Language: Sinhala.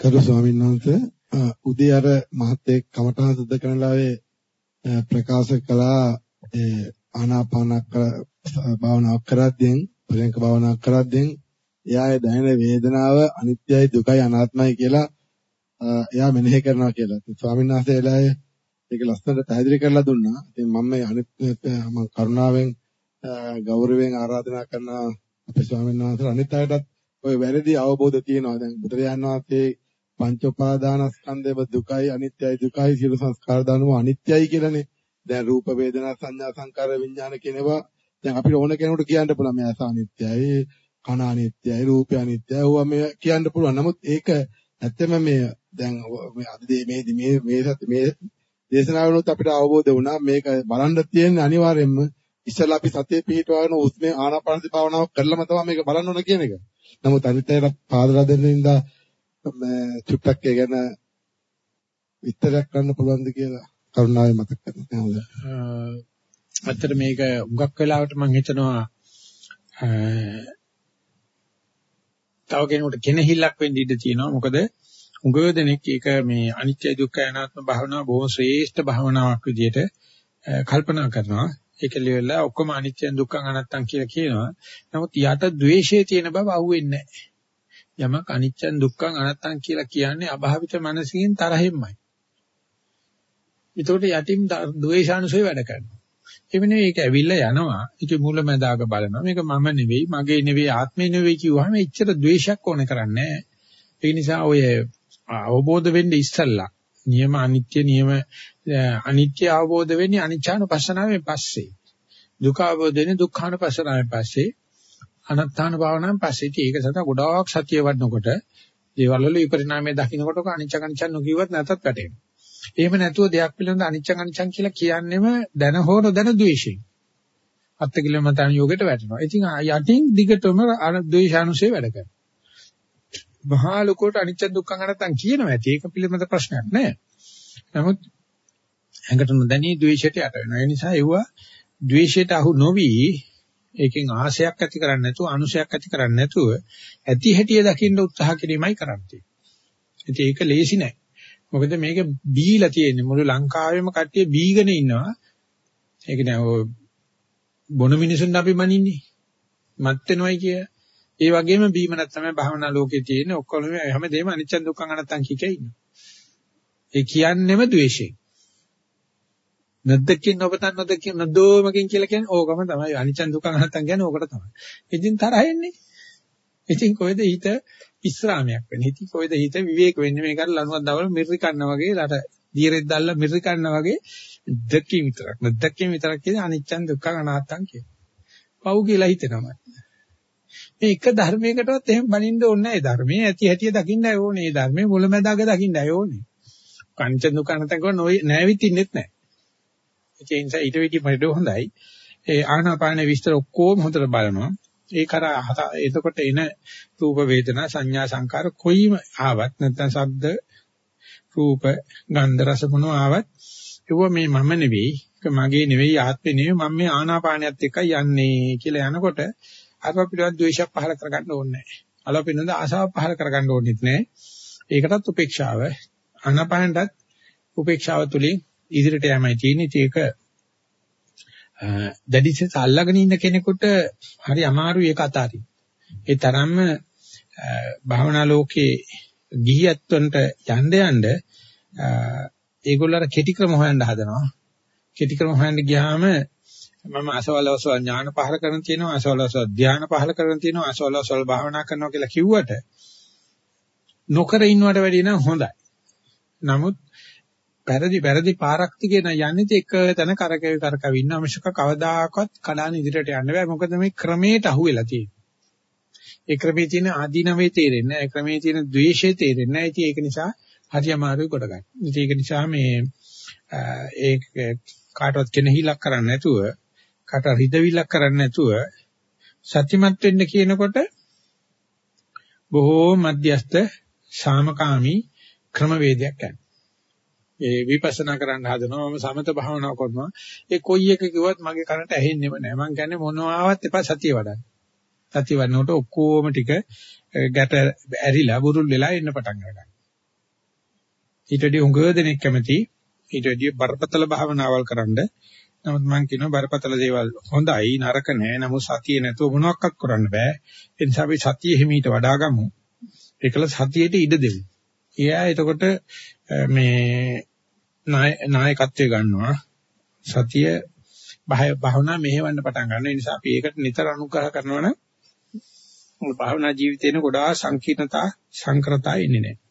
කරු ස්වාමීන් වහන්සේ උදේ අර මහත්තයෙක් කමඨාන් සුද්ධ කරන ලාවේ ප්‍රකාශ කළා ඒ ආනාපානක භාවනාවක් කරද්දී පරයන්ක භාවනාවක් කරද්දී එයාගේ දැනෙන වේදනාව අනිත්‍යයි දුකයි අනාත්මයි කියලා එයා මෙනෙහි කරනවා කියලා. ස්වාමීන් වහන්සේලා ඒක ලස්සනට පැහැදිලි කරලා දුන්නා. ඉතින් මම මේ අනිත් මම කරුණාවෙන් ගෞරවයෙන් ආරාධනා කරන අපේ ස්වාමීන් වහන්සේලා අනිත් අයටත් ওই වැරදි අවබෝධ තියෙනවා. දැන් බුදුරජාණන් වහන්සේ පංච උපාදානස්කන්ධය දුකයි අනිත්‍යයි දුකයි සියලු සංස්කාර ධර්ම අනිත්‍යයි කියලානේ. දැන් රූප වේදනා සංඥා සංකාර විඥාන කියනවා දැන් අපිට ඕන කෙනෙකුට කියන්න පුළුවන් මේ අසානිත්‍යයි කන අනිත්‍යයි රූපය අනිත්‍යයි ඕවා මේ කියන්න පුළුවන්. නමුත් ඒක ඇත්තම මේ දැන් අද මේ මේ මේ මේ දේශනාවලුත් අපිට අවබෝධ වුණා මේක බලන්න තියෙන අනිවාර්යයෙන්ම ඉස්සලා අපි සතිය පිටවගෙන උස්මේ ආනාපානසති භාවනාවක් කරලම තමයි මේක බලන්න ඕන කියන එක. නමුත් අනිත්‍යයට පාදලා දෙන්න ඉඳා චුට්ටක් ඒ ගැන විස්තරයක් කරන්න පුළුවන්ද කියලා කරුණාවෙන් මතක් කරනවා. ඇත්තට මේක උගක් වෙලාවට මම හිතනවා තව කෙනෙකුට කෙනහිල්ලක් වෙන්න ඉඩ තියෙනවා. මොකද උගව දෙනෙක් ඒක මේ අනිත්‍ය දුක්ඛ අනාත්ම භාවනාව බොහොම ශ්‍රේෂ්ඨ භාවනාවක් විදිහට කල්පනා කරනවා. ඒක liverලා ඔක්කොම අනිත්‍ය දුක්ඛ අනාත්තම් කියලා කියනවා. නමුත් යට ද්වේෂයේ තියෙන බව අහුවෙන්නේ නැහැ. යමක් අනිත්‍ය දුක්ඛ අනාත්තම් කියලා කියන්නේ අභාවිත මනසින් තරහෙම්මයි. ඒතකොට යටින් ද්වේෂානුසය වැඩ කරනවා. එවනේ ඒක ඇවිල්ලා යනවා. ඒක මුලැමැදාක බලනවා. මේක මම නෙවෙයි, මගේ නෙවෙයි, ආත්මේ නෙවෙයි කිව්වහම එච්චර ද්වේෂයක් ඕන කරන්නේ නැහැ. ඒ නිසා ඔය අවබෝධ වෙන්නේ ඉස්සල්ලා නියම අනිත්‍ය නියම අනිත්‍ය අවබෝධ වෙන්නේ අනිච්චානුපස්සනාවෙන් පස්සේ දුක අවබෝධ වෙන්නේ දුක්ඛානුපස්සනාවෙන් පස්සේ අනත්තාන භාවනාවෙන් පස්සේ ඉතින් ඒක සතා ගොඩාක් සතිය වඩනකොට දේවල් වල විපරිණාමය දකින්නකොට අනිච්ච කනිච්ච නොකියවත් නැතත් වැටෙනවා එහෙම නැතුව දෙයක් පිළිබඳ අනිච්ච කනිච්චන් කියලා කියන්නෙම දැන හෝ නොදැන ද්වේෂයෙන් අත්කිලමතන යෝගයට වැටෙනවා ඉතින් යටින් දිගටම අර ද්වේෂානුසය වැඩ කරනවා මහා ලොකෝට අනිච්ච දුක්ඛ නැත්තම් කියනවා ඇති. ඒක පිළිබඳ ප්‍රශ්නයක් නෑ. නමුත් ඇඟට නොදැනී ද්වේෂයට යට වෙනවා. ඒ නිසා ඒව ද්වේෂයට අහු නොවි ඒකෙන් ආශයක් ඇති කරන්නේ නැතුව අනුශයක් ඇති කරන්නේ නැතුව ඇති හැටිය දකින්න උත්සාහ කිරීමයි කරන්නේ. ඉතින් ඒක ලේසි නෑ. මොකද මේක බීලා තියෙන්නේ මුළු ලංකාවෙම කට්ටිය බීගෙන ඉන්නවා. ඒක නෑ ඔය බොන මිනිසුන් අපි මනින්නේ. මත් වෙනවයි කිය. ඒ වගේම බීමනක් තමයි භාවනා ලෝකේ තියෙන ඔක්කොම හැමදේම අනිච්ච දුක්ඛ අනත්තං කිකේ ඉන්නවා. ඒ කියන්නේම ද්වේෂයෙන්. නැද්දකින් ඔබතන් නොදකින් නදෝමකින් කියලා කියන්නේ ඕකම තමයි අනිච්ච දුක්ඛ අනත්තං කියන්නේ ඕකට තමයි. ඉතින් තරහ එන්නේ. ඉතින් කොහෙද හිත විස්රාමයක් වෙන්නේ? ඉතින් කොහෙද හිත විවේක වෙන්නේ? මේකට ලනුවක් දවල මිරි කන්න වගේ රට දීරෙක් දැල්ලා මිරි කන්න වගේ දෙකකින් විතරක්. නැද්දකින් විතරක් කියන්නේ අනිච්ච දුක්ඛ අනත්තං කියන්නේ. පව් කියලා හිතෙනවා. මේ එක ධර්මයකටවත් එහෙම බනින්න ඕනේ නැහැ. ධර්මයේ ඇති හැටිය දකින්නයි ඕනේ. ධර්මයේ මුලැමැදාක දකින්නයි ඕනේ. කංච දුකනතක නෑවිත් ඉන්නෙත් නැහැ. ඒ නිසා ඊට වෙඩි මඩ හොඳයි. ඒ ආනාපාන විස්තර ඔක්කොම හොඳට බලනවා. ඒ කරා එතකොට එන රූප වේදනා සංඥා සංකාර කොයිම ආවත් නැත්නම් ශබ්ද රූප ගන්ධ රස මොනවා ආවත් ඒව මේ මම නෙවෙයි මගේ නෙවෙයි ආත්මේ නෙවෙයි මම මේ ආනාපානියත් එක්ක යන්නේ කියලා යනකොට අරව පිළිබඳ ද්වේෂයක් පහල කරගන්න ඕනේ නැහැ. අලව පිළිබඳ ආශාවක් පහල කරගන්න ඕනෙත් නැහැ. ඒකටත් උපේක්ෂාව අනපහනටත් උපේක්ෂාව තුලින් ඉදිරියට යෑමයි තියෙන්නේ. ඒක දැඩිසෙස අල්ලගෙන ඉන්න කෙනෙකුට හරි අමාරුයි ඒක අතාරින්න. ඒ තරම්ම භාවනා ලෝකේ ගිහියත්වන්ට යන්න යන්න ඒගොල්ලෝ අර කෙටි ක්‍රම හොයන්න හදනවා. කෙටි ක්‍රම හොයන්න ගියාම මම අසවලවසව ඥාන පහල කරන තියෙනවා අසවලවසව ධ්‍යාන පහල කරන තියෙනවා අසවලවසව භාවනා කරනවා කියලා කිව්වට නොකර ඉන්නවට වැඩිය නම් හොඳයි. නමුත් පෙරදි පෙරදි පාරක් දිගේ යන්නේ එක තැන කරකැවි කරකැවි ඉන්න අවශ්‍යක කවදාකවත් කඩාන ඉදිරියට යන්න බෑ මොකද මේ ක්‍රමයට අහු වෙලා තියෙන්නේ. ඒ ක්‍රමයේ තියෙන ආදීනවේ තේරෙන්නේ නැහැ. ඒ ක්‍රමයේ තියෙන ද්වේෂය තේරෙන්නේ නැහැ. ඉතින් ඒක නිසා හරි අමාරුයි කොට ගන්න. ඉතින් ඒක නිසා මේ ඒ කාටවත් කෙනෙහිලක් කරන්නේ නැතුව කට රිදවිලක් කරන්නේ නැතුව සත්‍යමත් වෙන්න කියනකොට බොහෝ මධ්‍යස්ත සාමකාමී ක්‍රමවේදයක් ගන්න. ඒ විපස්සනා කරන්න හදනවා මම සමත භාවනාව කරනවා. ඒ කොයි එක කිව්වත් මගේ කනට ඇහෙන්නේම නැහැ. මං කියන්නේ මොනවාවත් එපා සතිය වඩන්න. සතිය වඩනකොට ඔක්කොම ටික ගැට ඇරිලා බුරුල් වෙලා එන්න පටන් ගන්නවා. ඊට වඩා හුඟ දෙනෙක් කැමති ඊට වැඩිය බරපතල භාවනාවල් කරන්න. නමුත් මම කියනවා බරපතල දේවල් හොඳයි නරක නෑ. නමුත් සතියේ නැතුව මොනවත් කරන්න බෑ. ඒ නිසා අපි සතිය හිමීට වඩා ගමු. ඒකල සතියේට ඉඩ දෙමු. එයා එතකොට මේ නායකත්වයේ ගන්නවා. සතිය භාවනා මෙහෙවන්න පටන් ගන්න. ඒ නිසා අපි ඒකට නිතර අනුග්‍රහ කරනවා නම් භාවනා ජීවිතේන ගොඩාක් සංකීර්ණතා සංකරතා ඉන්නේ නැහැ.